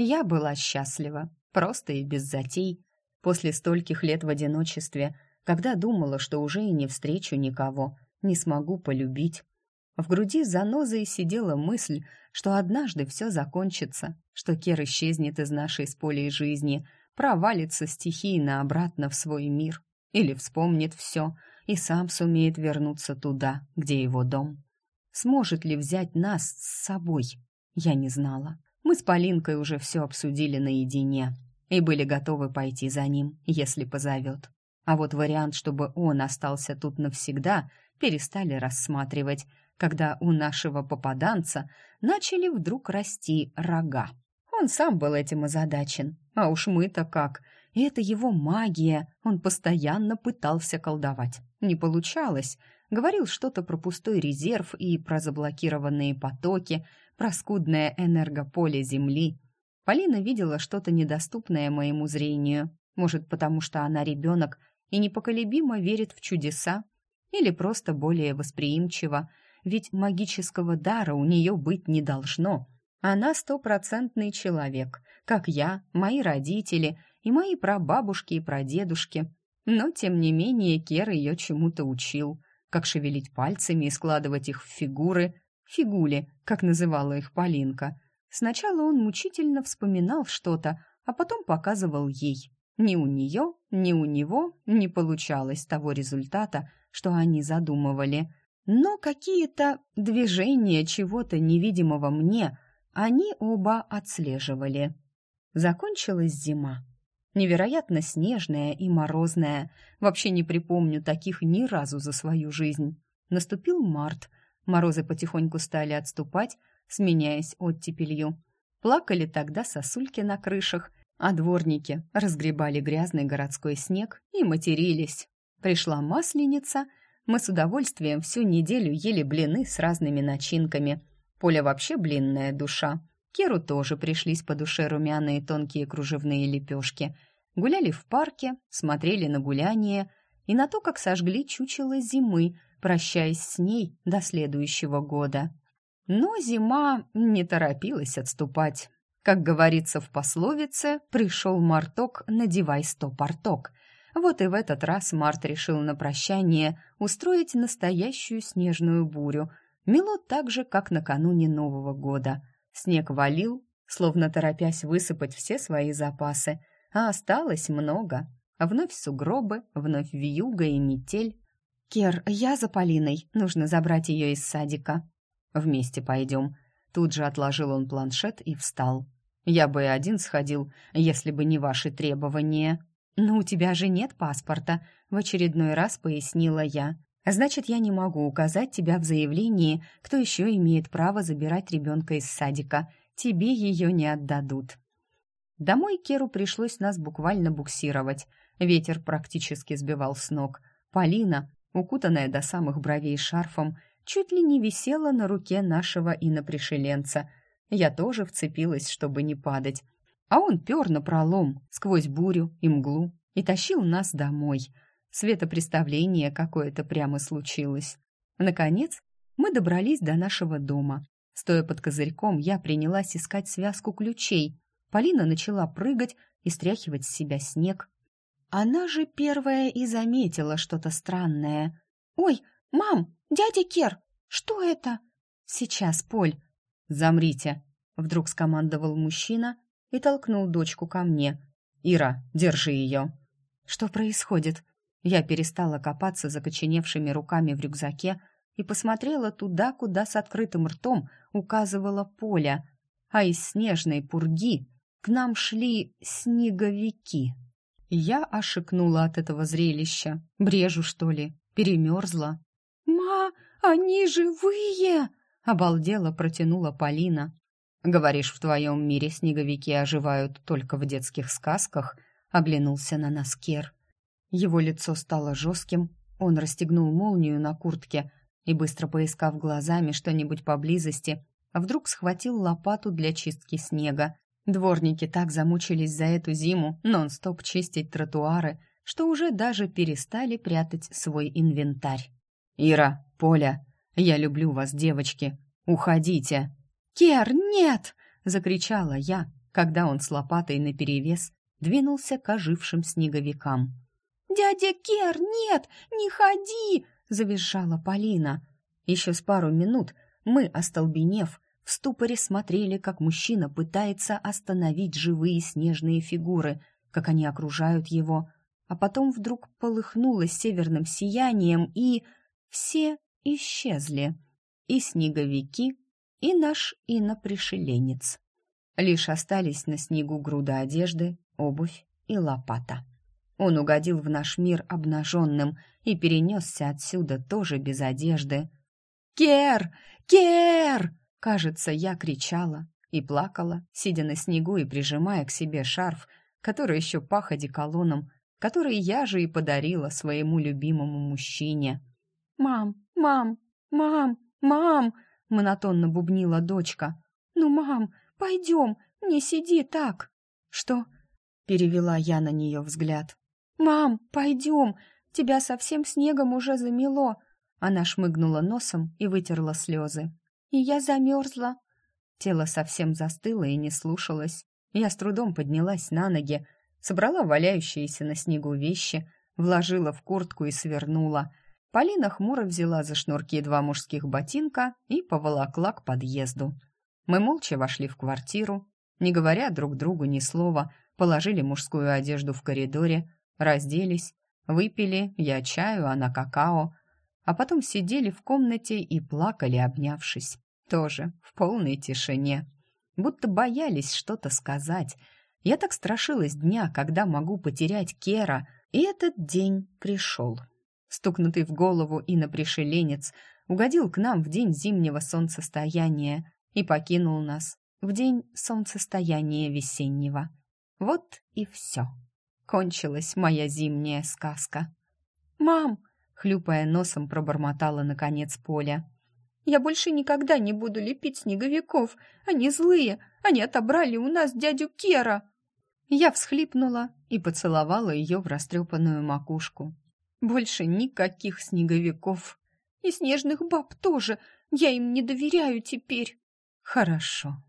Я была счастлива, просто и без затей. После стольких лет в одиночестве, когда думала, что уже и не встречу никого, не смогу полюбить. В груди занозой сидела мысль, что однажды все закончится, что Кер исчезнет из нашей с полей жизни, провалится стихийно обратно в свой мир или вспомнит все и сам сумеет вернуться туда, где его дом. Сможет ли взять нас с собой? Я не знала. Мы с Полинкой уже все обсудили наедине и были готовы пойти за ним, если позовет. А вот вариант, чтобы он остался тут навсегда, перестали рассматривать, когда у нашего попаданца начали вдруг расти рога. Он сам был этим озадачен, а уж мы-то как. И это его магия, он постоянно пытался колдовать. Не получалось. Говорил что-то про пустой резерв и про заблокированные потоки, про скудное энергополе Земли. Полина видела что-то недоступное моему зрению. Может, потому что она ребенок и непоколебимо верит в чудеса, или просто более восприимчива, ведь магического дара у нее быть не должно. Она стопроцентный человек, как я, мои родители и мои прабабушки и прадедушки. Но, тем не менее, Кер ее чему-то учил, как шевелить пальцами и складывать их в фигуры, фигули, как называла их Полинка. Сначала он мучительно вспоминал что-то, а потом показывал ей. Ни у нее, ни у него не получалось того результата, что они задумывали. Но какие-то движения чего-то невидимого мне они оба отслеживали. Закончилась зима. Невероятно снежная и морозная. Вообще не припомню таких ни разу за свою жизнь. Наступил март. Морозы потихоньку стали отступать, сменяясь оттепелью. Плакали тогда сосульки на крышах, а дворники разгребали грязный городской снег и матерились. Пришла масленица, мы с удовольствием всю неделю ели блины с разными начинками. Поля вообще блинная душа. Керу тоже пришлись по душе румяные тонкие кружевные лепешки. Гуляли в парке, смотрели на гуляние и на то, как сожгли чучело зимы, прощаясь с ней до следующего года. Но зима не торопилась отступать. Как говорится в пословице, пришел марток, надевай сто порток. Вот и в этот раз Март решил на прощание устроить настоящую снежную бурю. Мело так же, как накануне Нового года. Снег валил, словно торопясь высыпать все свои запасы, а осталось много. Вновь сугробы, вновь вьюга и метель. «Кер, я за Полиной, нужно забрать ее из садика». «Вместе пойдем». Тут же отложил он планшет и встал. «Я бы и один сходил, если бы не ваши требования». «Но у тебя же нет паспорта», — в очередной раз пояснила я. «Значит, я не могу указать тебя в заявлении, кто еще имеет право забирать ребенка из садика. Тебе ее не отдадут». Домой Керу пришлось нас буквально буксировать. Ветер практически сбивал с ног. Полина, укутанная до самых бровей шарфом, чуть ли не висела на руке нашего инопришеленца. Я тоже вцепилась, чтобы не падать. А он пер на пролом сквозь бурю и мглу и тащил нас домой. Светопреставление какое-то прямо случилось. Наконец, мы добрались до нашего дома. Стоя под козырьком, я принялась искать связку ключей. Полина начала прыгать и стряхивать с себя снег. Она же первая и заметила что-то странное. «Ой, мам, дядя Кер, что это?» «Сейчас, Поль». «Замрите», — вдруг скомандовал мужчина и толкнул дочку ко мне. «Ира, держи ее!» «Что происходит?» Я перестала копаться закоченевшими руками в рюкзаке и посмотрела туда, куда с открытым ртом указывала Поля, а из снежной пурги к нам шли снеговики. Я ошикнула от этого зрелища. Брежу, что ли? Перемерзла. «Ма, они живые!» — обалдела протянула Полина. Говоришь, в твоем мире снеговики оживают только в детских сказках?» Оглянулся на нас Кер. Его лицо стало жестким. Он расстегнул молнию на куртке и, быстро поискав глазами что-нибудь поблизости, вдруг схватил лопату для чистки снега. Дворники так замучились за эту зиму нон-стоп чистить тротуары, что уже даже перестали прятать свой инвентарь. «Ира, Поля, я люблю вас, девочки. Уходите!» «Кер, нет!» — закричала я, когда он с лопатой наперевес двинулся к ожившим снеговикам. «Дядя Кер, нет, не ходи!» — завизжала Полина. Еще с пару минут мы, остолбенев, в ступоре смотрели, как мужчина пытается остановить живые снежные фигуры, как они окружают его, а потом вдруг полыхнуло северным сиянием, и все исчезли. И снеговики, и наш инопришеленец. Лишь остались на снегу груда одежды, обувь и лопата. Он угодил в наш мир обнаженным и перенесся отсюда тоже без одежды. «Кер! Кер!» Кажется, я кричала и плакала, сидя на снегу и прижимая к себе шарф, который еще пах одеколоном, который я же и подарила своему любимому мужчине. «Мам, мам, мам, мам!» — монотонно бубнила дочка. «Ну, мам, пойдем, не сиди так!» «Что?» — перевела я на нее взгляд. «Мам, пойдем, тебя совсем снегом уже замело!» Она шмыгнула носом и вытерла слезы и я замерзла». Тело совсем застыло и не слушалось. Я с трудом поднялась на ноги, собрала валяющиеся на снегу вещи, вложила в куртку и свернула. Полина хмуро взяла за шнурки два мужских ботинка и поволокла к подъезду. Мы молча вошли в квартиру, не говоря друг другу ни слова, положили мужскую одежду в коридоре, разделись, выпили, я чаю, она какао, а потом сидели в комнате и плакали, обнявшись. Тоже в полной тишине. Будто боялись что-то сказать. Я так страшилась дня, когда могу потерять Кера, и этот день пришел. Стукнутый в голову инопришеленец угодил к нам в день зимнего солнцестояния и покинул нас в день солнцестояния весеннего. Вот и все. Кончилась моя зимняя сказка. «Мам!» Хлюпая носом, пробормотала наконец Поля. «Я больше никогда не буду лепить снеговиков. Они злые. Они отобрали у нас дядю Кера». Я всхлипнула и поцеловала ее в растрепанную макушку. «Больше никаких снеговиков. И снежных баб тоже. Я им не доверяю теперь». «Хорошо»,